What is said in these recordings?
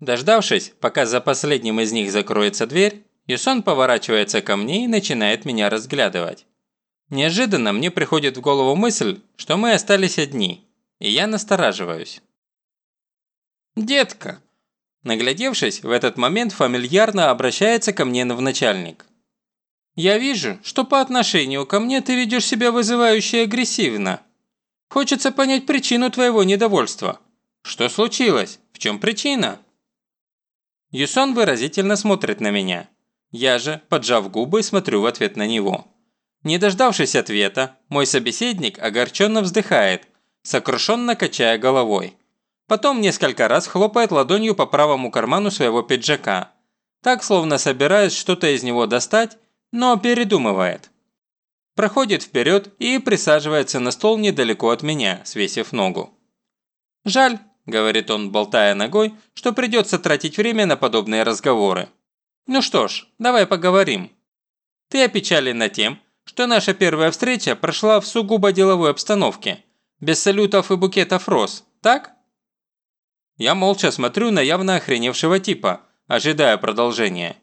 Дождавшись, пока за последним из них закроется дверь, Юсон поворачивается ко мне и начинает меня разглядывать. Неожиданно мне приходит в голову мысль, что мы остались одни, и я настораживаюсь. «Детка!» Наглядевшись, в этот момент фамильярно обращается ко мне начальник. «Я вижу, что по отношению ко мне ты ведешь себя вызывающе агрессивно. Хочется понять причину твоего недовольства. Что случилось? В чем причина?» Юсон выразительно смотрит на меня. Я же, поджав губы, смотрю в ответ на него. Не дождавшись ответа, мой собеседник огорченно вздыхает, сокрушенно качая головой. Потом несколько раз хлопает ладонью по правому карману своего пиджака. Так, словно собираясь что-то из него достать, но передумывает. Проходит вперед и присаживается на стол недалеко от меня, свесив ногу. «Жаль», – говорит он, болтая ногой, – «что придется тратить время на подобные разговоры. Ну что ж, давай поговорим. Ты опечалена тем, что наша первая встреча прошла в сугубо деловой обстановке, без салютов и букетов роз, так?» Я молча смотрю на явно охреневшего типа, ожидая продолжения.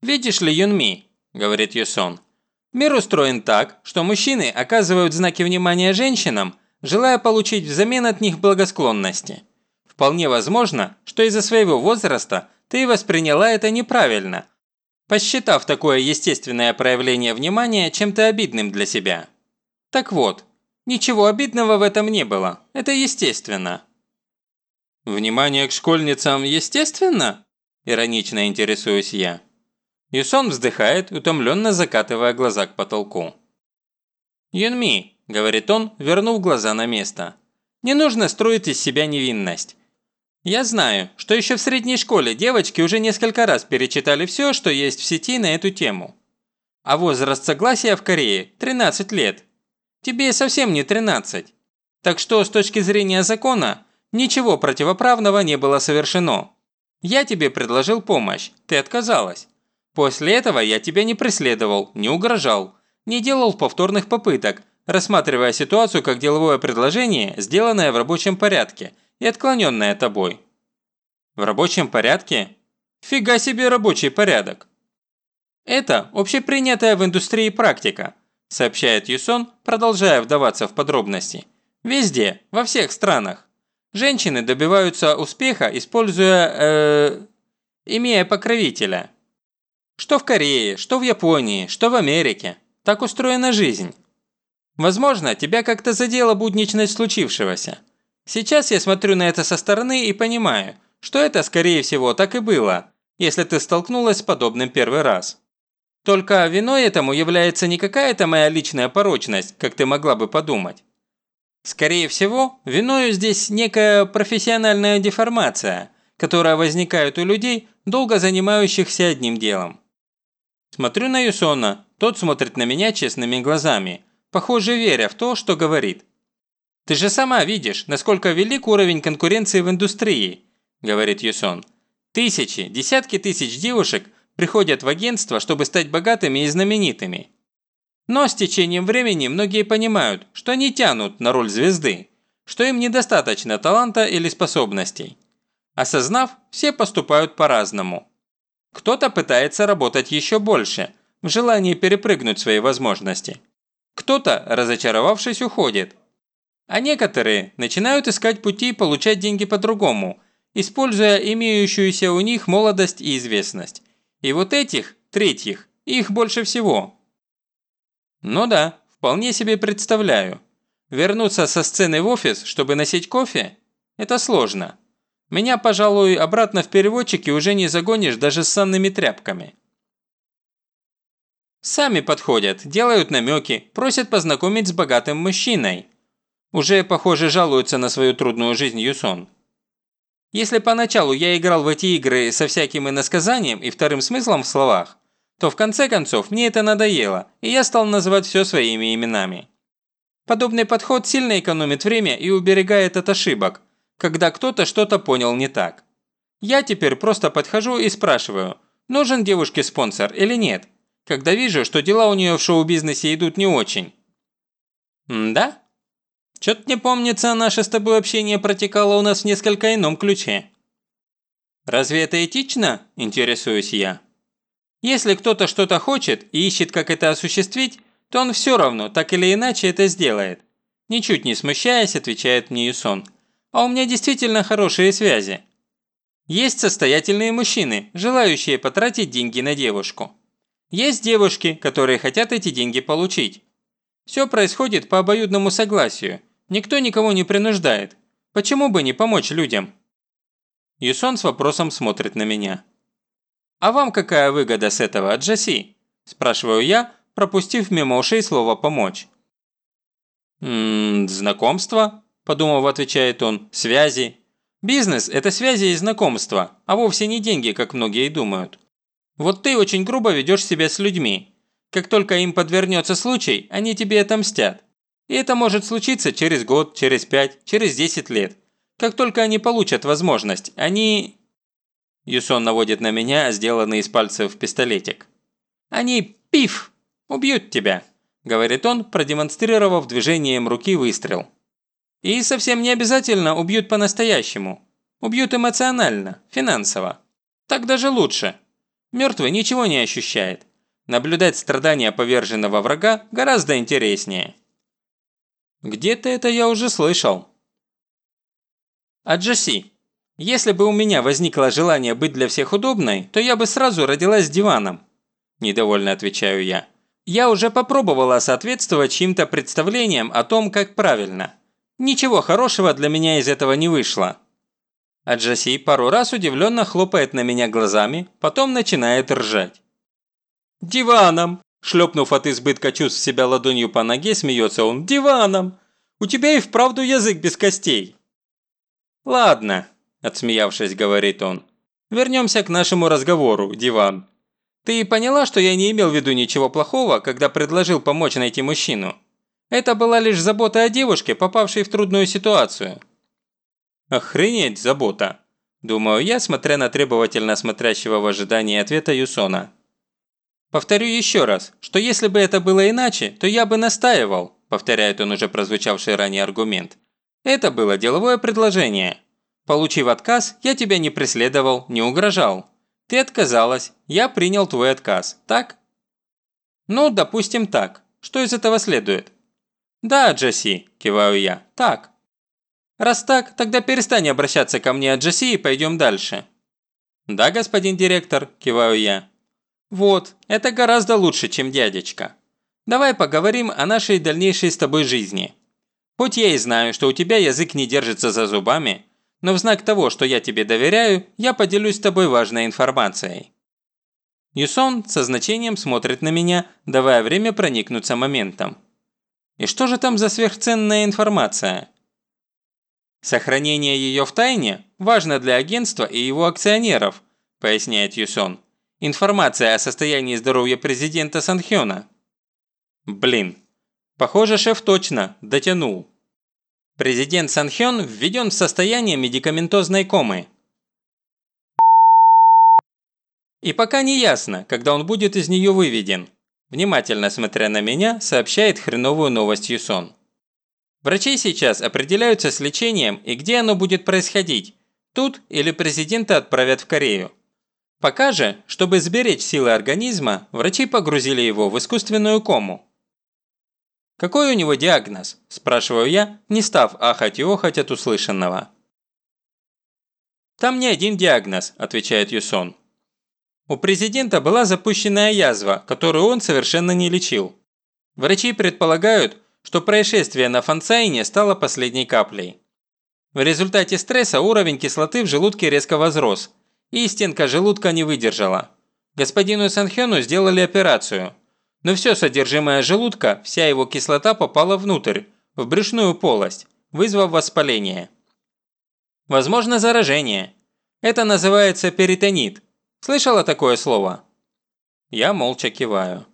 «Видишь ли, Юнми», – говорит Юсон, – «мир устроен так, что мужчины оказывают знаки внимания женщинам, желая получить взамен от них благосклонности. Вполне возможно, что из-за своего возраста ты восприняла это неправильно, посчитав такое естественное проявление внимания чем-то обидным для себя. Так вот, ничего обидного в этом не было, это естественно. «Внимание к школьницам естественно?» – иронично интересуюсь я. Юсон вздыхает, утомленно закатывая глаза к потолку. «Юнми», – говорит он, вернув глаза на место, – «не нужно строить из себя невинность. Я знаю, что еще в средней школе девочки уже несколько раз перечитали все, что есть в сети на эту тему. А возраст согласия в Корее – 13 лет. Тебе совсем не 13. Так что с точки зрения закона, ничего противоправного не было совершено. Я тебе предложил помощь, ты отказалась. После этого я тебя не преследовал, не угрожал, не делал повторных попыток, рассматривая ситуацию как деловое предложение, сделанное в рабочем порядке – и отклоненная тобой. В рабочем порядке? Фига себе рабочий порядок. Это общепринятая в индустрии практика, сообщает Юсон, продолжая вдаваться в подробности. Везде, во всех странах. Женщины добиваются успеха, используя, э, имея покровителя. Что в Корее, что в Японии, что в Америке. Так устроена жизнь. Возможно, тебя как-то задела будничность случившегося. Сейчас я смотрю на это со стороны и понимаю, что это, скорее всего, так и было, если ты столкнулась с подобным первый раз. Только виной этому является не какая-то моя личная порочность, как ты могла бы подумать. Скорее всего, виною здесь некая профессиональная деформация, которая возникает у людей, долго занимающихся одним делом. Смотрю на Юсона, тот смотрит на меня честными глазами, похоже веря в то, что говорит. «Ты же сама видишь, насколько велик уровень конкуренции в индустрии», – говорит Юсон. «Тысячи, десятки тысяч девушек приходят в агентство, чтобы стать богатыми и знаменитыми. Но с течением времени многие понимают, что они тянут на роль звезды, что им недостаточно таланта или способностей. Осознав, все поступают по-разному. Кто-то пытается работать еще больше, в желании перепрыгнуть свои возможности. Кто-то, разочаровавшись, уходит – а некоторые начинают искать пути получать деньги по-другому, используя имеющуюся у них молодость и известность. И вот этих, третьих, их больше всего. Ну да, вполне себе представляю. Вернуться со сцены в офис, чтобы носить кофе – это сложно. Меня, пожалуй, обратно в переводчике уже не загонишь даже с санными тряпками. Сами подходят, делают намеки, просят познакомить с богатым мужчиной. Уже, похоже, жалуется на свою трудную жизнь Юсон. Если поначалу я играл в эти игры со всяким иносказанием и вторым смыслом в словах, то в конце концов мне это надоело, и я стал называть все своими именами. Подобный подход сильно экономит время и уберегает от ошибок, когда кто-то что-то понял не так. Я теперь просто подхожу и спрашиваю, нужен девушке спонсор или нет, когда вижу, что дела у нее в шоу-бизнесе идут не очень. Да? Чё-то не помнится, наше с тобой общение протекало у нас в несколько ином ключе. Разве это этично? Интересуюсь я. Если кто-то что-то хочет и ищет, как это осуществить, то он все равно, так или иначе, это сделает. Ничуть не смущаясь, отвечает мне Юсон. А у меня действительно хорошие связи. Есть состоятельные мужчины, желающие потратить деньги на девушку. Есть девушки, которые хотят эти деньги получить. Все происходит по обоюдному согласию. Никто никого не принуждает. Почему бы не помочь людям? Юсон с вопросом смотрит на меня. «А вам какая выгода с этого, Джаси?» – спрашиваю я, пропустив мимо ушей слово «помочь». «Ммм, знакомство?» – подумав, отвечает он. «Связи. Бизнес – это связи и знакомства, а вовсе не деньги, как многие думают. Вот ты очень грубо ведешь себя с людьми. Как только им подвернется случай, они тебе отомстят. И это может случиться через год, через пять, через десять лет. Как только они получат возможность, они Юсон наводит на меня сделанный из пальцев пистолетик. «Они, пиф, убьют тебя», – говорит он, продемонстрировав движением руки выстрел. «И совсем не обязательно убьют по-настоящему. Убьют эмоционально, финансово. Так даже лучше. Мертвый ничего не ощущает. Наблюдать страдания поверженного врага гораздо интереснее». «Где-то это я уже слышал». «А если бы у меня возникло желание быть для всех удобной, то я бы сразу родилась с диваном. Недовольно отвечаю я. Я уже попробовала соответствовать чьим-то представлениям о том, как правильно. Ничего хорошего для меня из этого не вышло. А Джаси пару раз удивленно хлопает на меня глазами, потом начинает ржать. «Диваном!» Шлепнув от избытка чувств себя ладонью по ноге, смеется он. «Диваном! У тебя и вправду язык без костей!» «Ладно, отсмеявшись, говорит он. Вернемся к нашему разговору, Диван. Ты поняла, что я не имел в виду ничего плохого, когда предложил помочь найти мужчину? Это была лишь забота о девушке, попавшей в трудную ситуацию. Охренеть забота, думаю я, смотря на требовательно смотрящего в ожидании ответа Юсона. Повторю еще раз, что если бы это было иначе, то я бы настаивал, повторяет он уже прозвучавший ранее аргумент. Это было деловое предложение. Получив отказ, я тебя не преследовал, не угрожал. Ты отказалась, я принял твой отказ, так? Ну, допустим так. Что из этого следует? Да, Джесси, киваю я, так. Раз так, тогда перестань обращаться ко мне, Джесси, и пойдем дальше. Да, господин директор, киваю я. Вот, это гораздо лучше, чем дядечка. Давай поговорим о нашей дальнейшей с тобой жизни. Хоть я и знаю, что у тебя язык не держится за зубами, но в знак того, что я тебе доверяю, я поделюсь с тобой важной информацией». Юсон со значением смотрит на меня, давая время проникнуться моментом. И что же там за сверхценная информация? Сохранение ее в тайне важно для агентства и его акционеров, поясняет Юсон. Информация о состоянии здоровья президента Санхёна. Блин, похоже, шеф точно дотянул. Президент Санхён введен в состояние медикаментозной комы. И пока не ясно, когда он будет из нее выведен. Внимательно смотря на меня, сообщает хреновую новость Юсон. Врачи сейчас определяются с лечением и где оно будет происходить. Тут или президента отправят в Корею. Пока же, чтобы сберечь силы организма, врачи погрузили его в искусственную кому. «Какой у него диагноз?» – спрашиваю я, не став ахать и охать от услышанного. «Там не один диагноз», – отвечает Юсон. У президента была запущенная язва, которую он совершенно не лечил. Врачи предполагают, что происшествие на Фанцайне стало последней каплей. В результате стресса уровень кислоты в желудке резко возрос, и стенка желудка не выдержала. Господину Санхёну сделали операцию, но все содержимое желудка, вся его кислота попала внутрь, в брюшную полость, вызвав воспаление. Возможно заражение. Это называется перитонит. Слышала такое слово? Я молча киваю.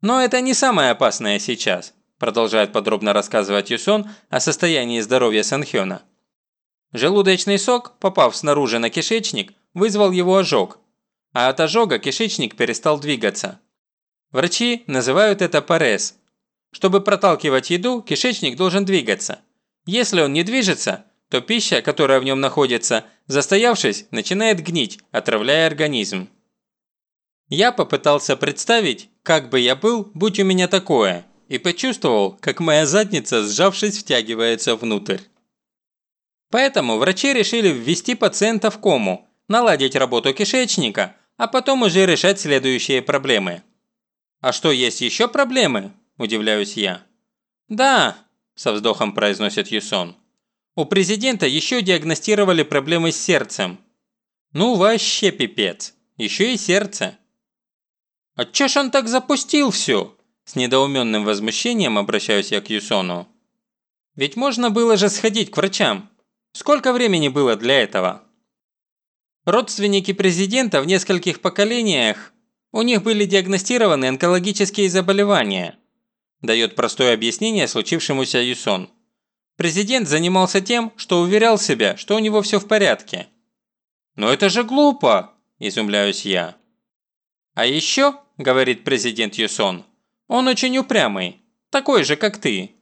Но это не самое опасное сейчас, продолжает подробно рассказывать Юсон о состоянии здоровья Санхёна. Желудочный сок, попав снаружи на кишечник, вызвал его ожог, а от ожога кишечник перестал двигаться. Врачи называют это парез. Чтобы проталкивать еду, кишечник должен двигаться. Если он не движется, то пища, которая в нем находится, застоявшись, начинает гнить, отравляя организм. Я попытался представить, как бы я был, будь у меня такое, и почувствовал, как моя задница, сжавшись, втягивается внутрь. Поэтому врачи решили ввести пациента в кому, наладить работу кишечника, а потом уже решать следующие проблемы. «А что, есть еще проблемы?» – удивляюсь я. «Да», – со вздохом произносит Юсон. «У президента еще диагностировали проблемы с сердцем». «Ну вообще пипец. Еще и сердце». «А чё ж он так запустил все?» С недоуменным возмущением обращаюсь я к Юсону. «Ведь можно было же сходить к врачам. Сколько времени было для этого?» Родственники президента в нескольких поколениях, у них были диагностированы онкологические заболевания. Дает простое объяснение случившемуся Юсон. Президент занимался тем, что уверял себя, что у него все в порядке. «Но это же глупо!» – изумляюсь я. «А еще, – говорит президент Юсон, – он очень упрямый, такой же, как ты.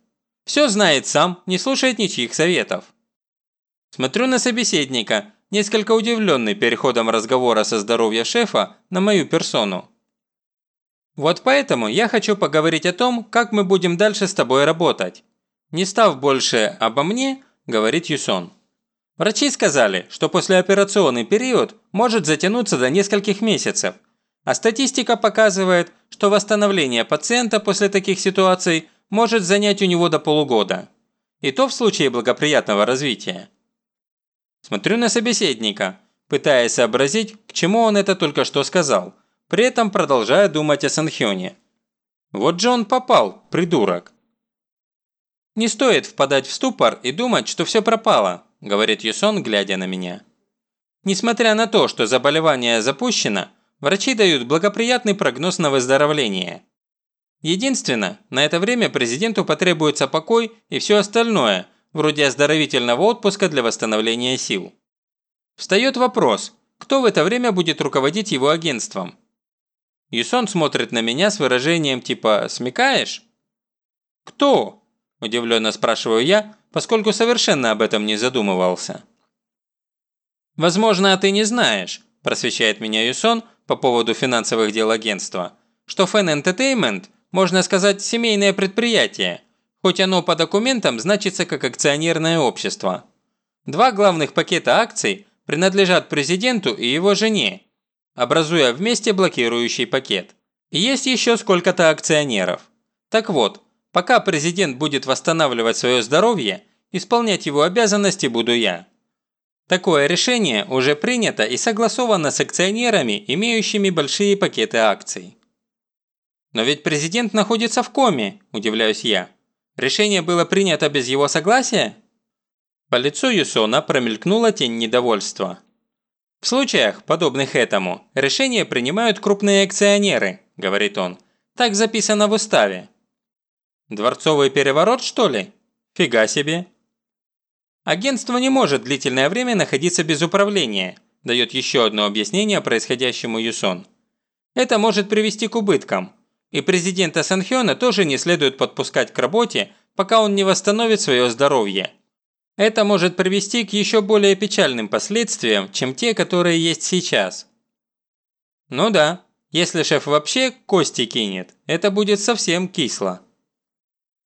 Все знает сам, не слушает ничьих советов. Смотрю на собеседника, несколько удивленный переходом разговора со здоровья шефа на мою персону. Вот поэтому я хочу поговорить о том, как мы будем дальше с тобой работать. Не став больше обо мне, говорит Юсон. Врачи сказали, что послеоперационный период может затянуться до нескольких месяцев, а статистика показывает, что восстановление пациента после таких ситуаций может занять у него до полугода. И то в случае благоприятного развития. Смотрю на собеседника, пытаясь сообразить, к чему он это только что сказал, при этом продолжая думать о Санхёне. Вот же он попал, придурок. «Не стоит впадать в ступор и думать, что все пропало», – говорит Юсон, глядя на меня. Несмотря на то, что заболевание запущено, врачи дают благоприятный прогноз на выздоровление. Единственное, на это время президенту потребуется покой и все остальное, вроде оздоровительного отпуска для восстановления сил. Встает вопрос, кто в это время будет руководить его агентством? Юсон смотрит на меня с выражением типа «смекаешь?» «Кто?» – удивленно спрашиваю я, поскольку совершенно об этом не задумывался. «Возможно, ты не знаешь», – просвещает меня Юсон по поводу финансовых дел агентства, что Fan Entertainment, можно сказать, семейное предприятие – хоть оно по документам значится как акционерное общество. Два главных пакета акций принадлежат президенту и его жене, образуя вместе блокирующий пакет. И есть еще сколько-то акционеров. Так вот, пока президент будет восстанавливать свое здоровье, исполнять его обязанности буду я. Такое решение уже принято и согласовано с акционерами, имеющими большие пакеты акций. Но ведь президент находится в коме, удивляюсь я. Решение было принято без его согласия? По лицу Юсона промелькнула тень недовольства. «В случаях, подобных этому, решения принимают крупные акционеры», – говорит он. «Так записано в уставе». «Дворцовый переворот, что ли? Фига себе!» Агентство не может длительное время находиться без управления, дает еще одно объяснение происходящему Юсон. Это может привести к убыткам, и президента Санхёна тоже не следует подпускать к работе, пока он не восстановит свое здоровье. Это может привести к еще более печальным последствиям, чем те, которые есть сейчас. Ну да, если шеф вообще кости кинет, это будет совсем кисло.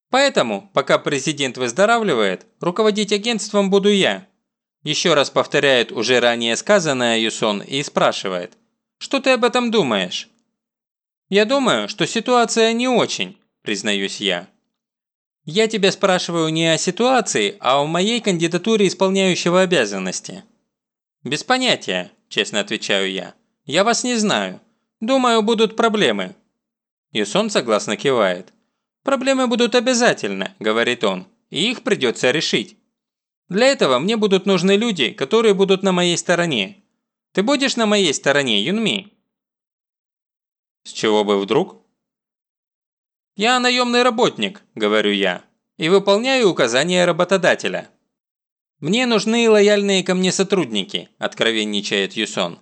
Поэтому, пока президент выздоравливает, руководить агентством буду я. Еще раз повторяет уже ранее сказанное Юсон и спрашивает, что ты об этом думаешь? «Я думаю, что ситуация не очень», – признаюсь я. «Я тебя спрашиваю не о ситуации, а о моей кандидатуре исполняющего обязанности». «Без понятия», – честно отвечаю я. «Я вас не знаю. Думаю, будут проблемы». Юсон согласно кивает. «Проблемы будут обязательно», – говорит он, – «и их придется решить. Для этого мне будут нужны люди, которые будут на моей стороне. Ты будешь на моей стороне, Юнми?» С чего бы вдруг? «Я наемный работник», – говорю я, – «и выполняю указания работодателя». «Мне нужны лояльные ко мне сотрудники», – откровенничает Юсон.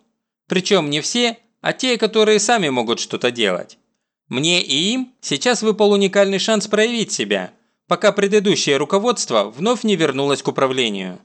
«Причем не все, а те, которые сами могут что-то делать. Мне и им сейчас выпал уникальный шанс проявить себя, пока предыдущее руководство вновь не вернулось к управлению».